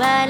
va